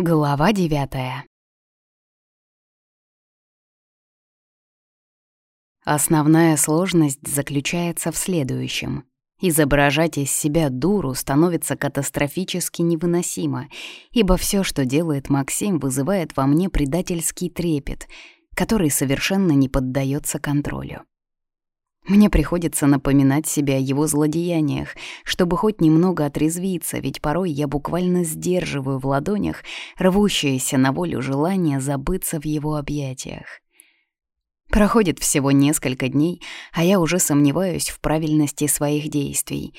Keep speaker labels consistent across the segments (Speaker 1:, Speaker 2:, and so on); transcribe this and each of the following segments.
Speaker 1: Глава девятая Основная сложность заключается в следующем. Изображать из себя дуру становится катастрофически невыносимо, ибо все, что делает Максим, вызывает во мне предательский трепет, который совершенно не поддается контролю. Мне приходится напоминать себе о его злодеяниях, чтобы хоть немного отрезвиться, ведь порой я буквально сдерживаю в ладонях рвущееся на волю желание забыться в его объятиях. Проходит всего несколько дней, а я уже сомневаюсь в правильности своих действий.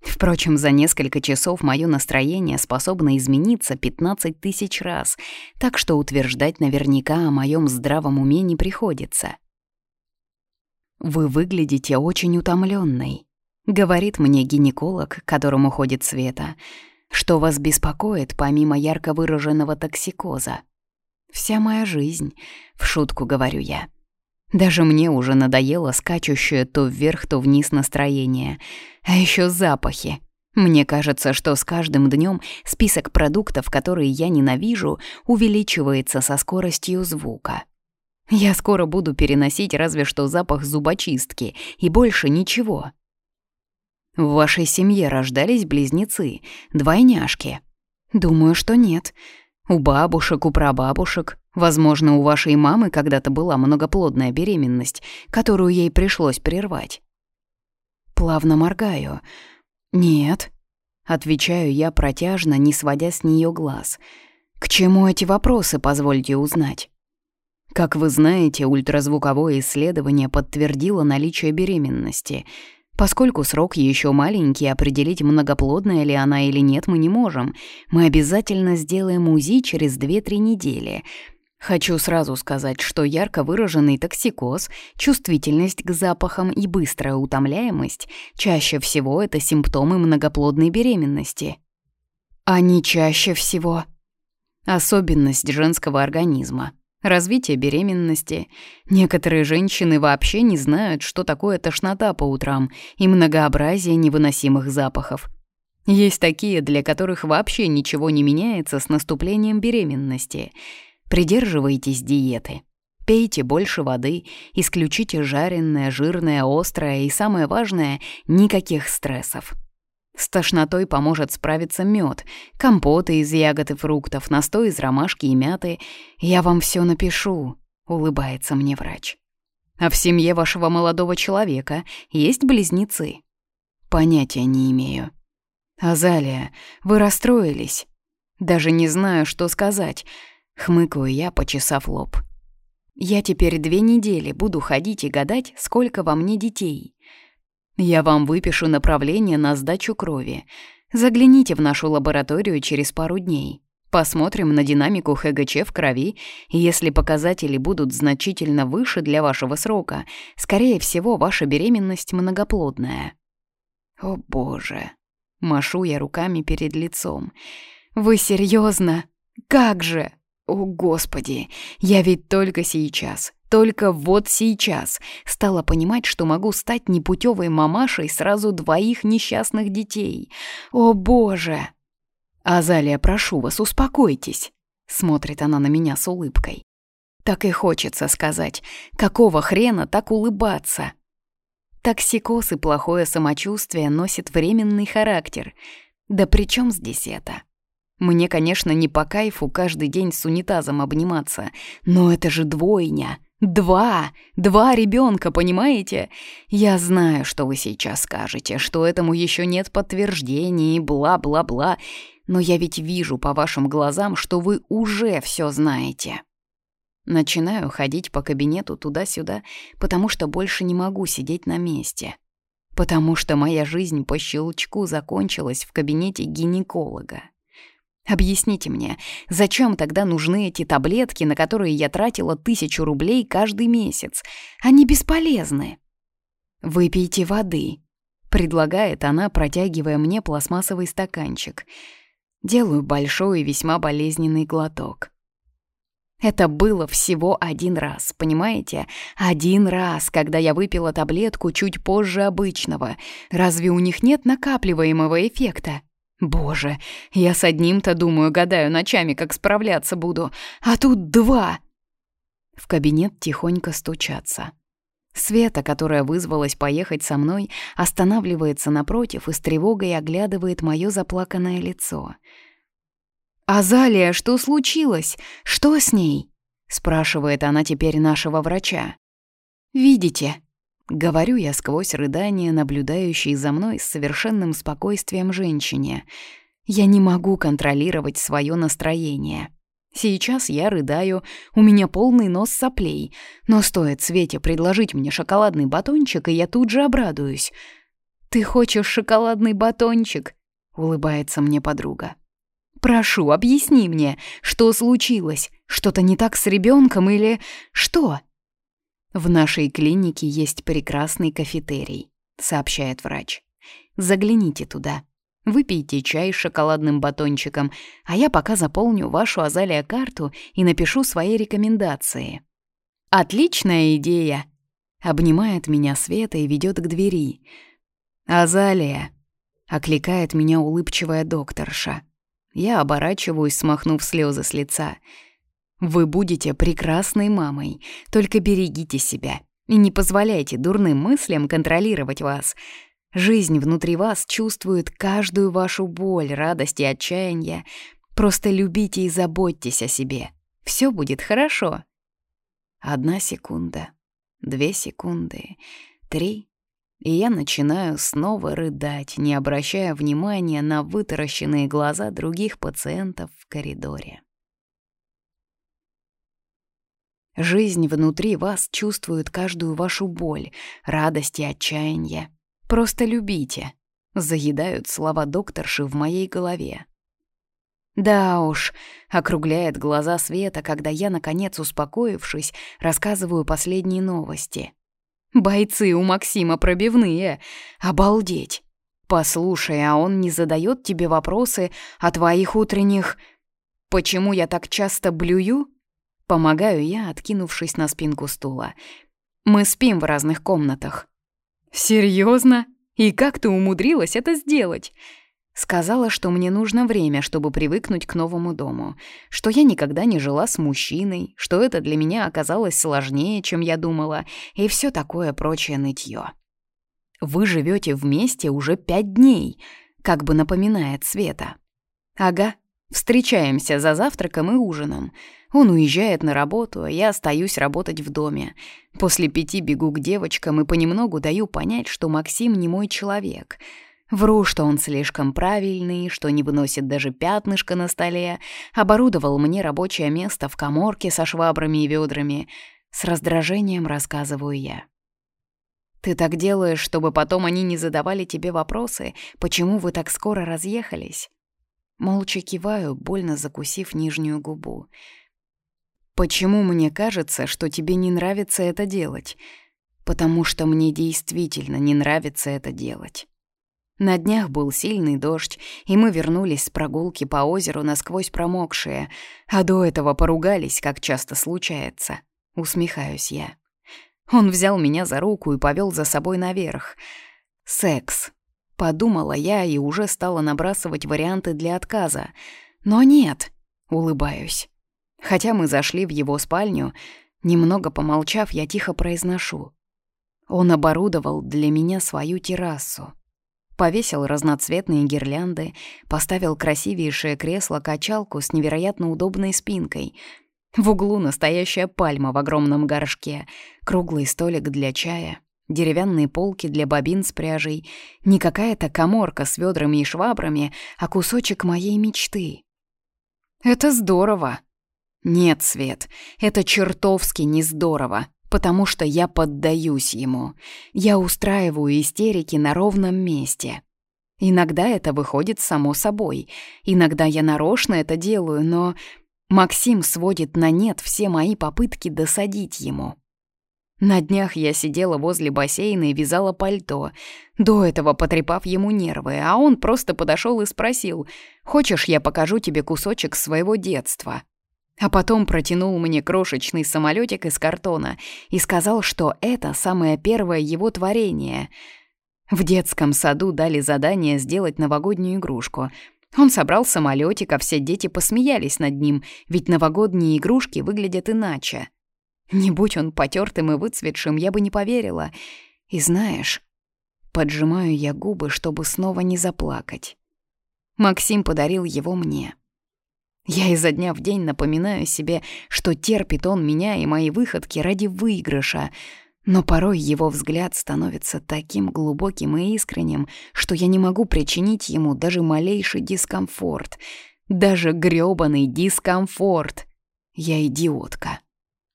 Speaker 1: Впрочем, за несколько часов мое настроение способно измениться 15 тысяч раз, так что утверждать наверняка о моем здравом уме не приходится. «Вы выглядите очень утомленной, говорит мне гинеколог, которому ходит Света. «Что вас беспокоит, помимо ярко выраженного токсикоза?» «Вся моя жизнь», — в шутку говорю я. Даже мне уже надоело скачущее то вверх, то вниз настроение. А еще запахи. Мне кажется, что с каждым днем список продуктов, которые я ненавижу, увеличивается со скоростью звука. Я скоро буду переносить разве что запах зубочистки, и больше ничего. В вашей семье рождались близнецы, двойняшки? Думаю, что нет. У бабушек, у прабабушек. Возможно, у вашей мамы когда-то была многоплодная беременность, которую ей пришлось прервать. Плавно моргаю. Нет. Отвечаю я протяжно, не сводя с нее глаз. К чему эти вопросы, позвольте узнать? Как вы знаете, ультразвуковое исследование подтвердило наличие беременности. Поскольку срок еще маленький, определить, многоплодная ли она или нет, мы не можем. Мы обязательно сделаем УЗИ через 2-3 недели. Хочу сразу сказать, что ярко выраженный токсикоз, чувствительность к запахам и быстрая утомляемость чаще всего это симптомы многоплодной беременности. Они чаще всего особенность женского организма. Развитие беременности. Некоторые женщины вообще не знают, что такое тошнота по утрам и многообразие невыносимых запахов. Есть такие, для которых вообще ничего не меняется с наступлением беременности. Придерживайтесь диеты. Пейте больше воды, исключите жареное, жирное, острое и, самое важное, никаких стрессов. С тошнотой поможет справиться мед, компоты из ягод и фруктов, настой из ромашки и мяты. Я вам все напишу, улыбается мне врач. А в семье вашего молодого человека есть близнецы? Понятия не имею. Азалия, вы расстроились? Даже не знаю, что сказать. Хмыкаю я, почесав лоб. Я теперь две недели буду ходить и гадать, сколько во мне детей. Я вам выпишу направление на сдачу крови. Загляните в нашу лабораторию через пару дней. Посмотрим на динамику ХГЧ в крови, если показатели будут значительно выше для вашего срока, скорее всего, ваша беременность многоплодная. О боже, машу я руками перед лицом. Вы серьезно? Как же? О господи, я ведь только сейчас, только вот сейчас стала понимать, что могу стать непутевой мамашей сразу двоих несчастных детей. О боже! «Азалия, прошу вас, успокойтесь», — смотрит она на меня с улыбкой. Так и хочется сказать, какого хрена так улыбаться? Токсикоз и плохое самочувствие носят временный характер. Да при чем здесь это? Мне, конечно, не по кайфу каждый день с унитазом обниматься, но это же двойня. Два! Два ребенка, понимаете? Я знаю, что вы сейчас скажете, что этому еще нет подтверждений бла-бла-бла, но я ведь вижу по вашим глазам, что вы уже все знаете. Начинаю ходить по кабинету туда-сюда, потому что больше не могу сидеть на месте. Потому что моя жизнь по щелчку закончилась в кабинете гинеколога. Объясните мне, зачем тогда нужны эти таблетки, на которые я тратила тысячу рублей каждый месяц? Они бесполезны. «Выпейте воды», — предлагает она, протягивая мне пластмассовый стаканчик. Делаю большой и весьма болезненный глоток. Это было всего один раз, понимаете? Один раз, когда я выпила таблетку чуть позже обычного. Разве у них нет накапливаемого эффекта? Боже, я с одним-то думаю, гадаю ночами, как справляться буду, а тут два. В кабинет тихонько стучатся. Света, которая вызвалась поехать со мной, останавливается напротив и с тревогой оглядывает мое заплаканное лицо. «Азалия, что случилось? Что с ней?» — спрашивает она теперь нашего врача. «Видите?» — говорю я сквозь рыдание, наблюдающей за мной с совершенным спокойствием женщине. «Я не могу контролировать свое настроение». Сейчас я рыдаю, у меня полный нос соплей, но стоит Свете предложить мне шоколадный батончик, и я тут же обрадуюсь. «Ты хочешь шоколадный батончик?» — улыбается мне подруга. «Прошу, объясни мне, что случилось? Что-то не так с ребенком или что?» «В нашей клинике есть прекрасный кафетерий», — сообщает врач. «Загляните туда». Выпейте чай с шоколадным батончиком, а я пока заполню вашу Азалия карту и напишу свои рекомендации. Отличная идея! Обнимает меня Света и ведет к двери. Азалия! Окликает меня улыбчивая докторша. Я оборачиваюсь, смахнув слезы с лица. Вы будете прекрасной мамой, только берегите себя и не позволяйте дурным мыслям контролировать вас. Жизнь внутри вас чувствует каждую вашу боль, радость и отчаяние. Просто любите и заботьтесь о себе. Все будет хорошо. Одна секунда, две секунды, три, и я начинаю снова рыдать, не обращая внимания на вытаращенные глаза других пациентов в коридоре. Жизнь внутри вас чувствует каждую вашу боль, радость и отчаяние. Просто любите», — заедают слова докторши в моей голове. «Да уж», — округляет глаза Света, когда я, наконец успокоившись, рассказываю последние новости. «Бойцы у Максима пробивные! Обалдеть! Послушай, а он не задает тебе вопросы о твоих утренних... Почему я так часто блюю?» Помогаю я, откинувшись на спинку стула. «Мы спим в разных комнатах». «Серьезно? И как ты умудрилась это сделать?» Сказала, что мне нужно время, чтобы привыкнуть к новому дому, что я никогда не жила с мужчиной, что это для меня оказалось сложнее, чем я думала, и все такое прочее нытье. «Вы живете вместе уже пять дней», — как бы напоминает Света. «Ага, встречаемся за завтраком и ужином. Он уезжает на работу, а я остаюсь работать в доме. После пяти бегу к девочкам и понемногу даю понять, что Максим не мой человек. Вру, что он слишком правильный, что не выносит даже пятнышко на столе, оборудовал мне рабочее место в коморке со швабрами и ведрами. С раздражением рассказываю я. «Ты так делаешь, чтобы потом они не задавали тебе вопросы, почему вы так скоро разъехались?» Молча киваю, больно закусив нижнюю губу. Почему мне кажется, что тебе не нравится это делать? Потому что мне действительно не нравится это делать. На днях был сильный дождь, и мы вернулись с прогулки по озеру насквозь промокшие, а до этого поругались, как часто случается. Усмехаюсь я. Он взял меня за руку и повел за собой наверх. Секс. Подумала я и уже стала набрасывать варианты для отказа. Но нет, улыбаюсь. Хотя мы зашли в его спальню, немного помолчав, я тихо произношу. Он оборудовал для меня свою террасу. Повесил разноцветные гирлянды, поставил красивейшее кресло-качалку с невероятно удобной спинкой. В углу настоящая пальма в огромном горшке, круглый столик для чая, деревянные полки для бобин с пряжей, не какая-то коморка с ведрами и швабрами, а кусочек моей мечты. «Это здорово!» Нет, Свет, это чертовски не здорово, потому что я поддаюсь ему. Я устраиваю истерики на ровном месте. Иногда это выходит само собой, иногда я нарочно это делаю, но Максим сводит на нет все мои попытки досадить ему. На днях я сидела возле бассейна и вязала пальто, до этого потрепав ему нервы, а он просто подошел и спросил, «Хочешь, я покажу тебе кусочек своего детства?» А потом протянул мне крошечный самолетик из картона и сказал, что это самое первое его творение. В детском саду дали задание сделать новогоднюю игрушку. Он собрал самолетик, а все дети посмеялись над ним, ведь новогодние игрушки выглядят иначе. Не будь он потертым и выцветшим, я бы не поверила. И знаешь, поджимаю я губы, чтобы снова не заплакать. Максим подарил его мне. Я изо дня в день напоминаю себе, что терпит он меня и мои выходки ради выигрыша, но порой его взгляд становится таким глубоким и искренним, что я не могу причинить ему даже малейший дискомфорт. Даже грёбаный дискомфорт. Я идиотка.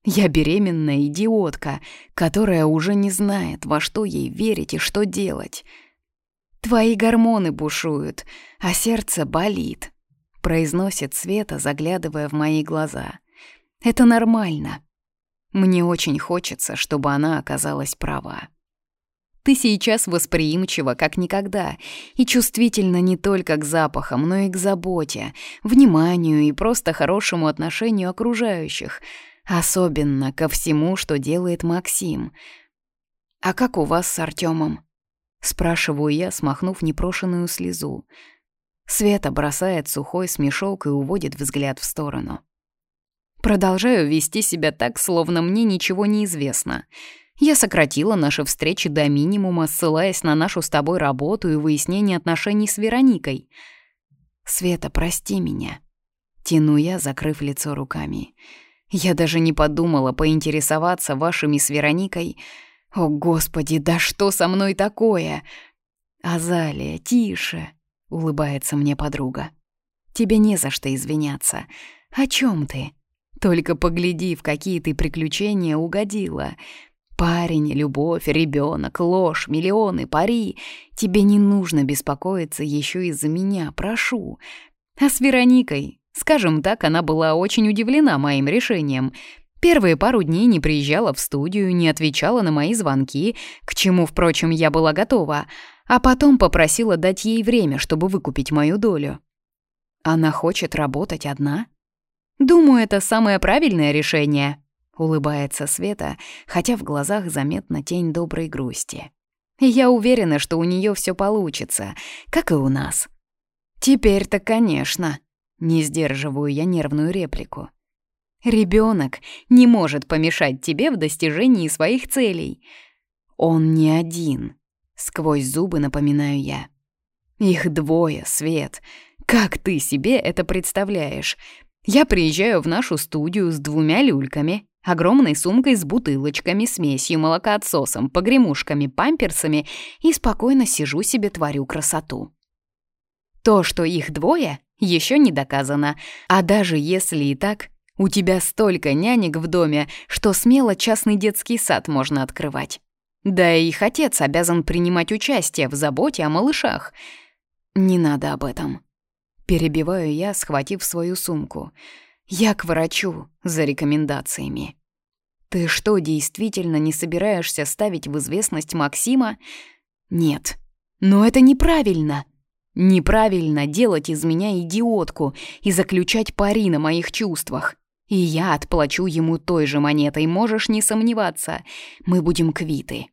Speaker 1: Я беременная идиотка, которая уже не знает, во что ей верить и что делать. Твои гормоны бушуют, а сердце болит произносит Света, заглядывая в мои глаза. «Это нормально. Мне очень хочется, чтобы она оказалась права. Ты сейчас восприимчива, как никогда, и чувствительна не только к запахам, но и к заботе, вниманию и просто хорошему отношению окружающих, особенно ко всему, что делает Максим. А как у вас с Артемом? спрашиваю я, смахнув непрошенную слезу. Света бросает сухой смешок и уводит взгляд в сторону. Продолжаю вести себя так, словно мне ничего не известно. Я сократила наши встречи до минимума, ссылаясь на нашу с тобой работу и выяснение отношений с Вероникой. «Света, прости меня», — тяну я, закрыв лицо руками. «Я даже не подумала поинтересоваться вашими с Вероникой. О, Господи, да что со мной такое?» «Азалия, тише», — улыбается мне подруга. «Тебе не за что извиняться. О чем ты? Только погляди, в какие ты приключения угодила. Парень, любовь, ребенок, ложь, миллионы, пари. Тебе не нужно беспокоиться еще из-за меня, прошу. А с Вероникой, скажем так, она была очень удивлена моим решением». Первые пару дней не приезжала в студию, не отвечала на мои звонки, к чему, впрочем, я была готова, а потом попросила дать ей время, чтобы выкупить мою долю. Она хочет работать одна? Думаю, это самое правильное решение, улыбается Света, хотя в глазах заметна тень доброй грусти. Я уверена, что у нее все получится, как и у нас. Теперь-то, конечно, не сдерживаю я нервную реплику. Ребенок не может помешать тебе в достижении своих целей. Он не один, Сквозь зубы напоминаю я. Их двое, Свет. Как ты себе это представляешь? Я приезжаю в нашу студию с двумя люльками, огромной сумкой с бутылочками, смесью молокоотсосом, погремушками, памперсами и спокойно сижу себе творю красоту. То, что их двое, еще не доказано. А даже если и так, у тебя столько нянек в доме, что смело частный детский сад можно открывать. Да и их отец обязан принимать участие в заботе о малышах. Не надо об этом. Перебиваю я, схватив свою сумку. Я к врачу за рекомендациями. Ты что, действительно не собираешься ставить в известность Максима? Нет. Но это неправильно. Неправильно делать из меня идиотку и заключать пари на моих чувствах. И я отплачу ему той же монетой, можешь не сомневаться. Мы будем квиты.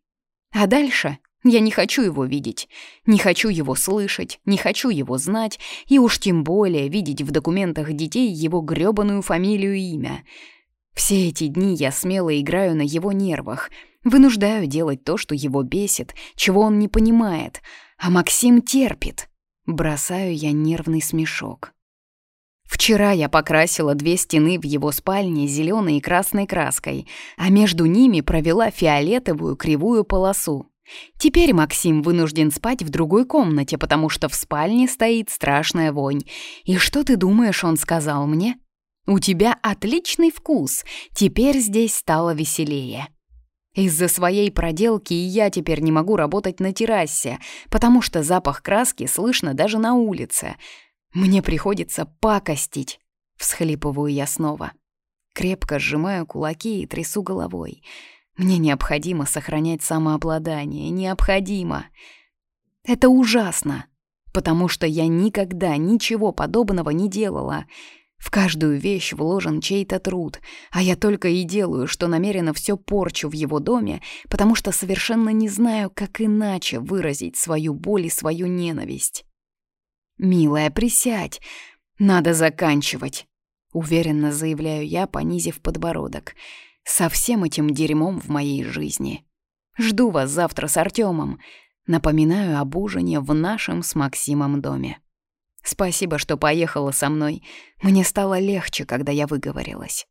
Speaker 1: А дальше я не хочу его видеть, не хочу его слышать, не хочу его знать, и уж тем более видеть в документах детей его грёбаную фамилию и имя. Все эти дни я смело играю на его нервах, вынуждаю делать то, что его бесит, чего он не понимает, а Максим терпит. Бросаю я нервный смешок. Вчера я покрасила две стены в его спальне зеленой и красной краской, а между ними провела фиолетовую кривую полосу. Теперь Максим вынужден спать в другой комнате, потому что в спальне стоит страшная вонь. И что ты думаешь, он сказал мне? «У тебя отличный вкус, теперь здесь стало веселее». Из-за своей проделки я теперь не могу работать на террасе, потому что запах краски слышно даже на улице — мне приходится пакостить. Всхлипываю я снова. Крепко сжимаю кулаки и трясу головой. Мне необходимо сохранять самообладание. Необходимо. Это ужасно, потому что я никогда ничего подобного не делала. В каждую вещь вложен чей-то труд, а я только и делаю, что намеренно все порчу в его доме, потому что совершенно не знаю, как иначе выразить свою боль и свою ненависть. «Милая, присядь! Надо заканчивать!» — уверенно заявляю я, понизив подбородок. «Со всем этим дерьмом в моей жизни. Жду вас завтра с Артемом. Напоминаю об ужине в нашем с Максимом доме». Спасибо, что поехала со мной. Мне стало легче, когда я выговорилась.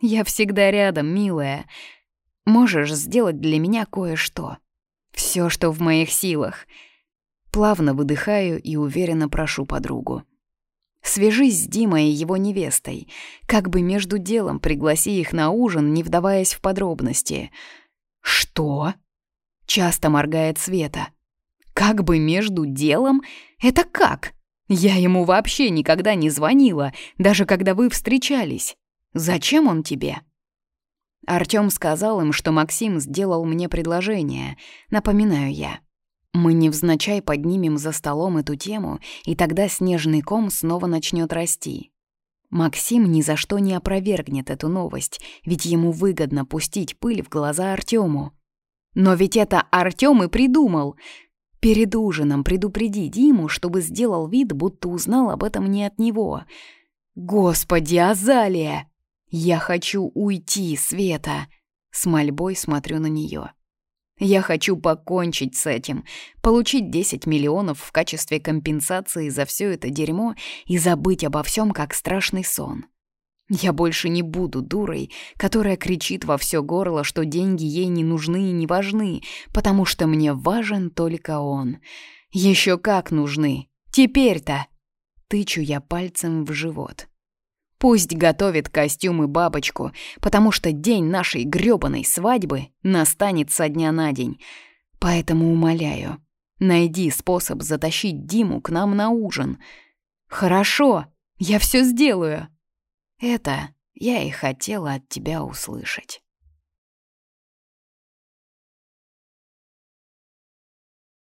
Speaker 1: Я всегда рядом, милая. Можешь сделать для меня кое-что. Все, что в моих силах. Плавно выдыхаю и уверенно прошу подругу. Свяжись с Димой и его невестой. Как бы между делом пригласи их на ужин, не вдаваясь в подробности. Что? Часто моргает Света. Как бы между делом? Это как? Я ему вообще никогда не звонила, даже когда вы встречались. Зачем он тебе?» Артём сказал им, что Максим сделал мне предложение. Напоминаю я. Мы невзначай поднимем за столом эту тему, и тогда снежный ком снова начнет расти. Максим ни за что не опровергнет эту новость, ведь ему выгодно пустить пыль в глаза Артёму. Но ведь это Артём и придумал. Перед ужином предупреди Диму, чтобы сделал вид, будто узнал об этом не от него. «Господи, Азалия! Я хочу уйти, Света!» С мольбой смотрю на нее. Я хочу покончить с этим, получить 10 миллионов в качестве компенсации за все это дерьмо и забыть обо всем как страшный сон. Я больше не буду дурой, которая кричит во все горло, что деньги ей не нужны и не важны, потому что мне важен только он. Еще как нужны. Теперь-то. Тычу я пальцем в живот. Пусть готовит костюм и бабочку, потому что день нашей грёбаной свадьбы настанет со дня на день. Поэтому умоляю, найди способ затащить Диму к нам на ужин. Хорошо, я все сделаю. Это я и хотела от тебя услышать.